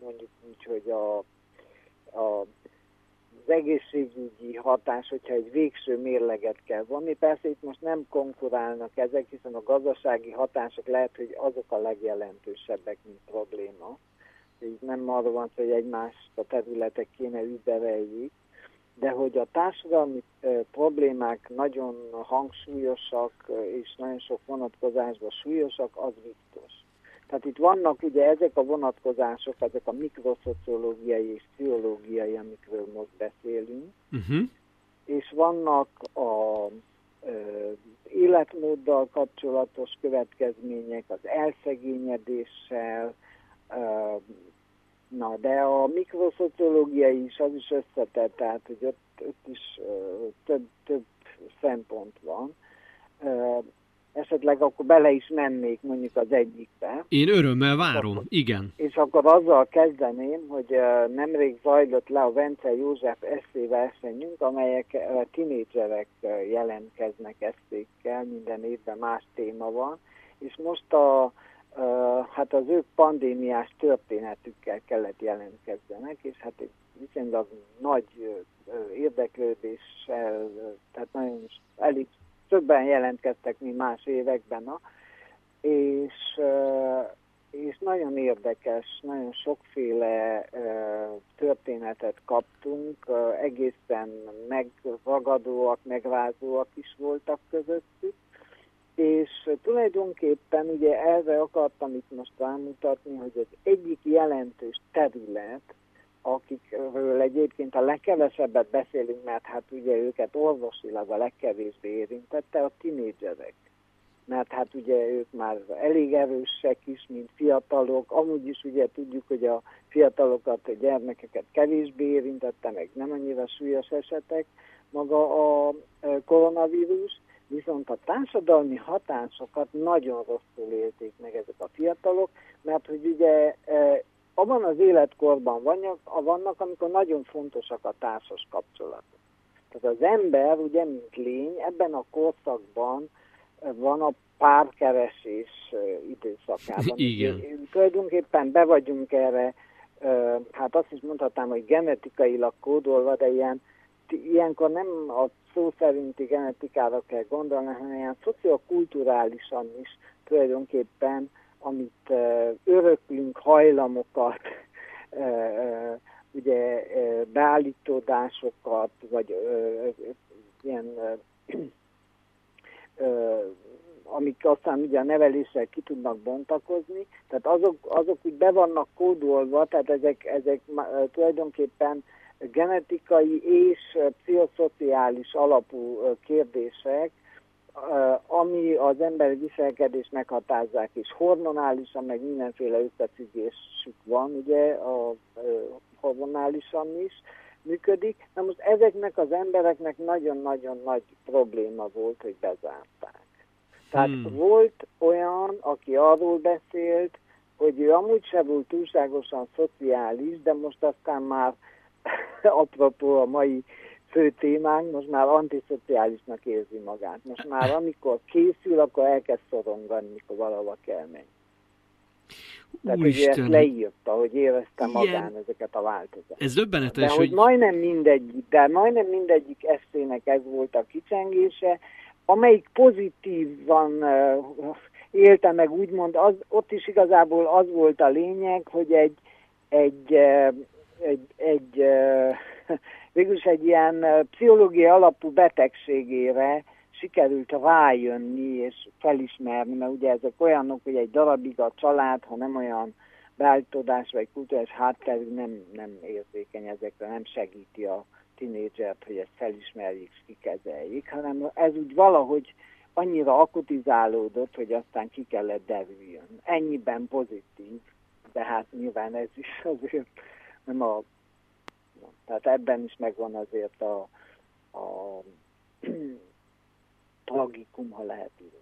mondjuk úgy, hogy a, a az egészségügyi hatás, hogyha egy végső mérleget kell vonni. Persze itt most nem konkurálnak ezek, hiszen a gazdasági hatások lehet, hogy azok a legjelentősebbek, mint probléma. Így nem arról van hogy egymást a területek kéne ügybeveljük, de hogy a társadalmi problémák nagyon hangsúlyosak és nagyon sok vonatkozásban súlyosak, az biztos. Tehát itt vannak ugye ezek a vonatkozások, ezek a mikroszociológiai és pszichológiai, amikről most beszélünk, uh-huh. és vannak a ö, életmóddal kapcsolatos következmények, az elszegényedéssel, ö, na, de a mikroszociológiai is az is összetett, tehát hogy ott, ott is ö, több, több szempont van esetleg akkor bele is mennék mondjuk az egyikbe. Én örömmel várom, akkor, igen. És akkor azzal kezdeném, hogy uh, nemrég zajlott le a Vence József eszéversenyünk, amelyek uh, tinédzserek uh, jelentkeznek eszékkel, minden évben más téma van, és most a, hát az ők pandémiás történetükkel kellett jelentkezzenek, és hát egy viszonylag nagy érdeklődéssel, tehát nagyon elég többen jelentkeztek, mint más években, és, és nagyon érdekes, nagyon sokféle történetet kaptunk, egészen megragadóak, megrázóak is voltak közöttük, és tulajdonképpen ugye erre akartam itt most rámutatni, hogy az egyik jelentős terület, akikről egyébként a legkevesebbet beszélünk, mert hát ugye őket orvosilag a legkevésbé érintette, a tinédzserek. Mert hát ugye ők már elég erősek is, mint fiatalok. Amúgy is ugye tudjuk, hogy a fiatalokat, a gyermekeket kevésbé érintette, meg nem annyira súlyos esetek maga a koronavírus, viszont a társadalmi hatásokat nagyon rosszul élték meg ezek a fiatalok, mert hogy ugye abban az életkorban vannak, vannak, amikor nagyon fontosak a társas kapcsolatok. Tehát az ember, ugye, mint lény, ebben a korszakban van a párkeresés időszakában. Igen. Tulajdonképpen be vagyunk erre, hát azt is mondhatnám, hogy genetikailag kódolva, de ilyen, ilyenkor nem a szó szerinti genetikára kell gondolni, hanem ilyen szociokulturálisan is tulajdonképpen amit öröklünk, hajlamokat, ugye beállítódásokat, vagy ilyen amik aztán ugye a neveléssel ki tudnak bontakozni, tehát azok, azok úgy be vannak kódolva, tehát ezek, ezek tulajdonképpen genetikai és pszichoszociális alapú kérdések, ami az emberi viselkedést meghatározzák, és hormonálisan, meg mindenféle összefüggésük van, ugye, a, hormonálisan is működik. Na most ezeknek az embereknek nagyon-nagyon nagy probléma volt, hogy bezárták. Tehát hmm. volt olyan, aki arról beszélt, hogy ő amúgy se volt túlságosan szociális, de most aztán már apropó a mai fő témánk, most már antiszociálisnak érzi magát. Most már amikor készül, akkor elkezd szorongani, mikor valahova kell menni. Tehát ugye ezt leírta, hogy érezte magán Ilyen... ezeket a változásokat. Ez döbbenetes, de hogy... hogy majdnem mindegyik, de majdnem mindegyik eszének ez volt a kicsengése, amelyik pozitívan uh, élte meg úgymond, az, ott is igazából az volt a lényeg, hogy egy, egy, uh, egy, egy uh, végülis egy ilyen pszichológiai alapú betegségére sikerült rájönni és felismerni, mert ugye ezek olyanok, hogy egy darabig a család, ha nem olyan beállítódás vagy kultúrás hátterű nem, nem érzékeny ezekre, nem segíti a tinédzsert, hogy ezt felismerjék, kikezeljék, hanem ez úgy valahogy annyira akutizálódott, hogy aztán ki kellett derüljön. Ennyiben pozitív, de hát nyilván ez is azért nem a tehát ebben is megvan azért a, a tragikum, ha lehet így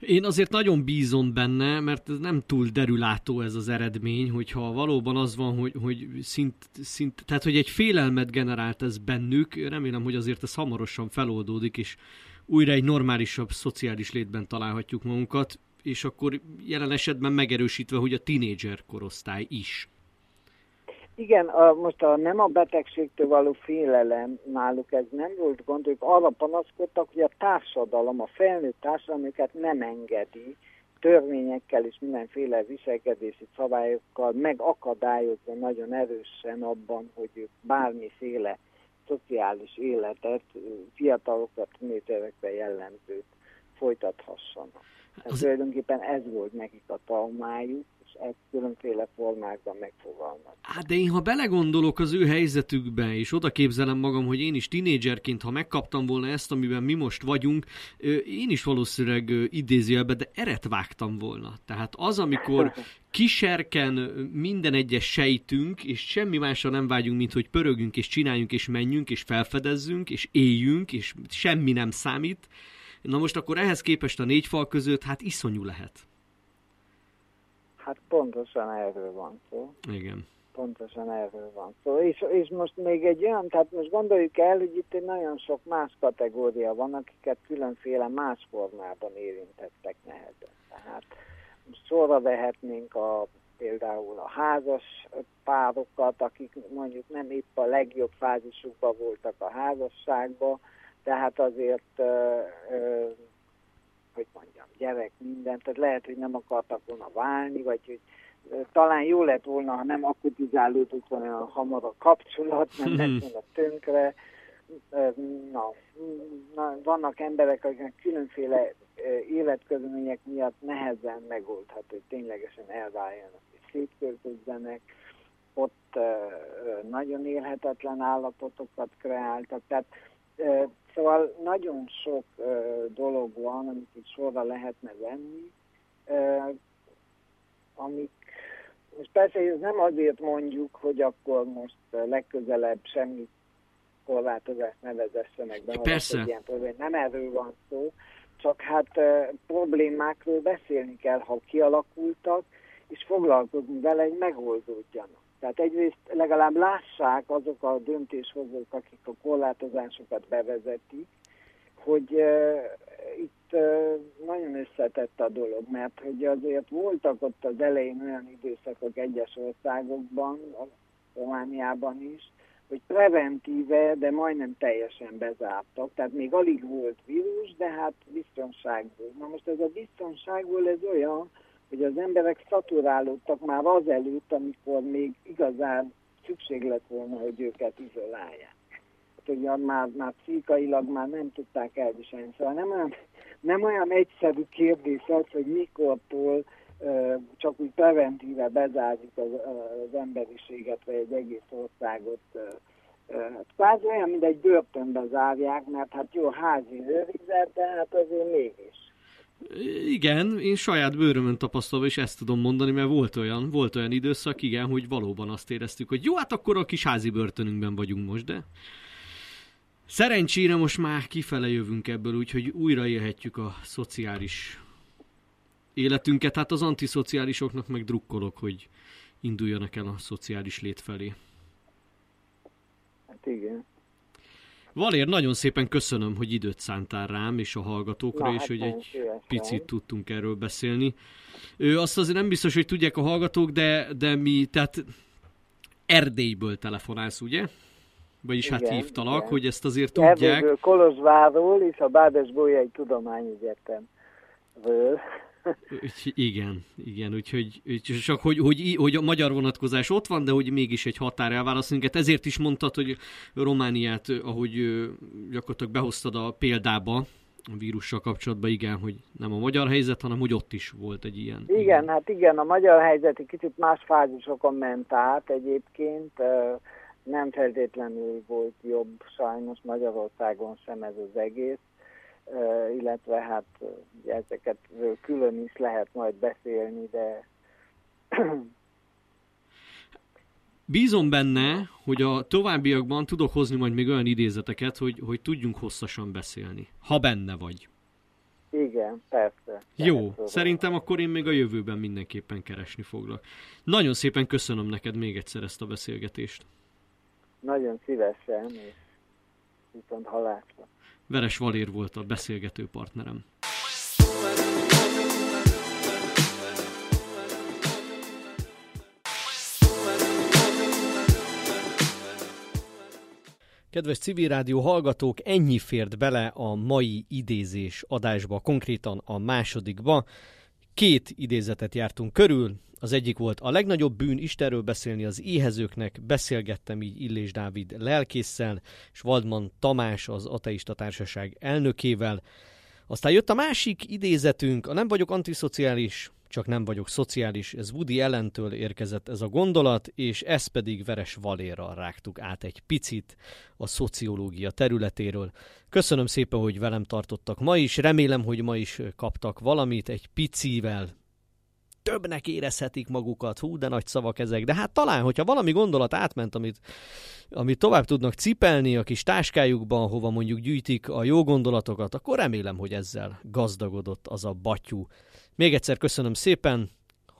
én azért nagyon bízom benne, mert ez nem túl derülátó ez az eredmény, hogyha valóban az van, hogy, hogy szint, szint, tehát hogy egy félelmet generált ez bennük, remélem, hogy azért ez hamarosan feloldódik, és újra egy normálisabb szociális létben találhatjuk magunkat, és akkor jelen esetben megerősítve, hogy a tinédzser korosztály is. Igen, a, most a nem a betegségtől való félelem náluk ez nem volt gond, ők arra panaszkodtak, hogy a társadalom, a felnőtt társadalom őket nem engedi, törvényekkel és mindenféle viselkedési szabályokkal megakadályozza nagyon erősen abban, hogy ők bármiféle szociális életet, fiatalokat, tínéterekre jellemzőt folytathassanak. Az... Tulajdonképpen ez volt nekik a traumájuk, ezt különféle formákban megfogalmaz. Hát de én ha belegondolok az ő helyzetükbe, és oda képzelem magam, hogy én is tinédzserként, ha megkaptam volna ezt, amiben mi most vagyunk, én is valószínűleg idézőjelbe, de eret vágtam volna. Tehát az, amikor kiserken minden egyes sejtünk, és semmi másra nem vágyunk, mint hogy pörögünk, és csináljunk, és menjünk, és felfedezzünk, és éljünk, és semmi nem számít, Na most akkor ehhez képest a négy fal között, hát iszonyú lehet. Hát pontosan erről van szó. Igen. Pontosan erről van szó. És, és most még egy olyan, tehát most gondoljuk el, hogy itt nagyon sok más kategória van, akiket különféle más formában érintettek nehezen. Tehát most sorra vehetnénk a, például a házas párokat, akik mondjuk nem épp a legjobb fázisukban voltak a házasságban, tehát azért, ö, ö, hogy mondjam, gyerek, minden, tehát lehet, hogy nem akartak volna válni, vagy hogy talán jó lett volna, ha nem akutizálódott volna hamar a kapcsolat, nem lett volna tönkre. Na, na, vannak emberek, akiknek különféle életközmények miatt nehezen megoldható, hogy ténylegesen elváljanak és szétköltözzenek, ott nagyon élhetetlen állapotokat kreáltak. Tehát Szóval nagyon sok dolog van, amit itt sorra lehetne venni, amik most persze ez nem azért mondjuk, hogy akkor most legközelebb semmi korlátozást ne vezessenek be, Persze. Ilyen probléma. Nem erről van szó, csak hát problémákról beszélni kell, ha kialakultak, és foglalkozni vele, hogy megoldódjanak. Tehát egyrészt legalább lássák azok a döntéshozók, akik a korlátozásokat bevezetik, hogy uh, itt uh, nagyon összetett a dolog, mert hogy azért voltak ott az elején olyan időszakok egyes országokban, Romániában is, hogy preventíve, de majdnem teljesen bezártak. Tehát még alig volt vírus, de hát biztonságból. Na most ez a biztonságból ez olyan, hogy az emberek szaturálódtak már azelőtt, amikor még igazán szükség lett volna, hogy őket izolálják. Hát ugye már, már pszikailag már nem tudták elviselni. Szóval nem olyan, nem olyan egyszerű kérdés az, hogy mikortól csak úgy preventíve bezárjuk az, az emberiséget, vagy egy egész országot Hát kvázi olyan, mint egy börtönbe zárják, mert hát jó házi őrizet, de hát azért mégis. Igen, én saját bőrömön tapasztalva is ezt tudom mondani, mert volt olyan, volt olyan időszak, igen, hogy valóban azt éreztük, hogy jó, hát akkor a kis házi börtönünkben vagyunk most, de szerencsére most már kifele jövünk ebből, úgyhogy újra élhetjük a szociális életünket. Hát az antiszociálisoknak meg drukkolok, hogy induljanak el a szociális lét felé. Hát igen. Valér, nagyon szépen köszönöm, hogy időt szántál rám és a hallgatókra, Na, és hát hogy egy szívesen. picit tudtunk erről beszélni. Ő azt azért nem biztos, hogy tudják a hallgatók, de, de mi, tehát Erdélyből telefonálsz, ugye? Vagyis hát Igen, hívtalak, igen. hogy ezt azért tudják. Erdélyből, Kolozsvárról és a Bádes-Bolyai Tudományegyetemről. Úgy- Igen, igen, úgyhogy úgy, csak hogy, hogy, hogy a magyar vonatkozás ott van, de hogy mégis egy határ elválaszt minket. Ezért is mondtad, hogy Romániát, ahogy gyakorlatilag behoztad a példába, a vírussal kapcsolatban, igen, hogy nem a magyar helyzet, hanem hogy ott is volt egy ilyen. Igen, hát igen, a magyar helyzet egy kicsit más fázisokon ment át egyébként. Nem feltétlenül volt jobb sajnos Magyarországon sem ez az egész, illetve hát ezeket külön is lehet majd beszélni, de Bízom benne, hogy a továbbiakban tudok hozni majd még olyan idézeteket, hogy, hogy tudjunk hosszasan beszélni. Ha benne vagy. igen, persze. Jó, szerintem akkor én még a jövőben mindenképpen keresni foglak. Nagyon szépen köszönöm neked még egyszer ezt a beszélgetést. Nagyon szívesen, és Viszont hallásra. Veres Valér volt a beszélgető partnerem. Kedves civil rádió hallgatók, ennyi fért bele a mai idézés adásba, konkrétan a másodikba. Két idézetet jártunk körül, az egyik volt a legnagyobb bűn Istenről beszélni az éhezőknek, beszélgettem így Illés Dávid lelkésszel, és Valdman Tamás az ateista társaság elnökével. Aztán jött a másik idézetünk, a nem vagyok antiszociális, csak nem vagyok szociális. Ez Woody ellentől érkezett ez a gondolat, és ezt pedig Veres Valérral rágtuk át egy picit a szociológia területéről. Köszönöm szépen, hogy velem tartottak ma is, remélem, hogy ma is kaptak valamit egy picivel, többnek érezhetik magukat, hú, de nagy szavak ezek, de hát talán, hogyha valami gondolat átment, amit, amit tovább tudnak cipelni a kis táskájukban, hova mondjuk gyűjtik a jó gondolatokat, akkor remélem, hogy ezzel gazdagodott az a batyú. Még egyszer köszönöm szépen,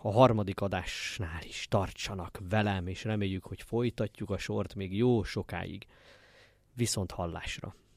a harmadik adásnál is tartsanak velem, és reméljük, hogy folytatjuk a sort még jó sokáig. Viszont hallásra!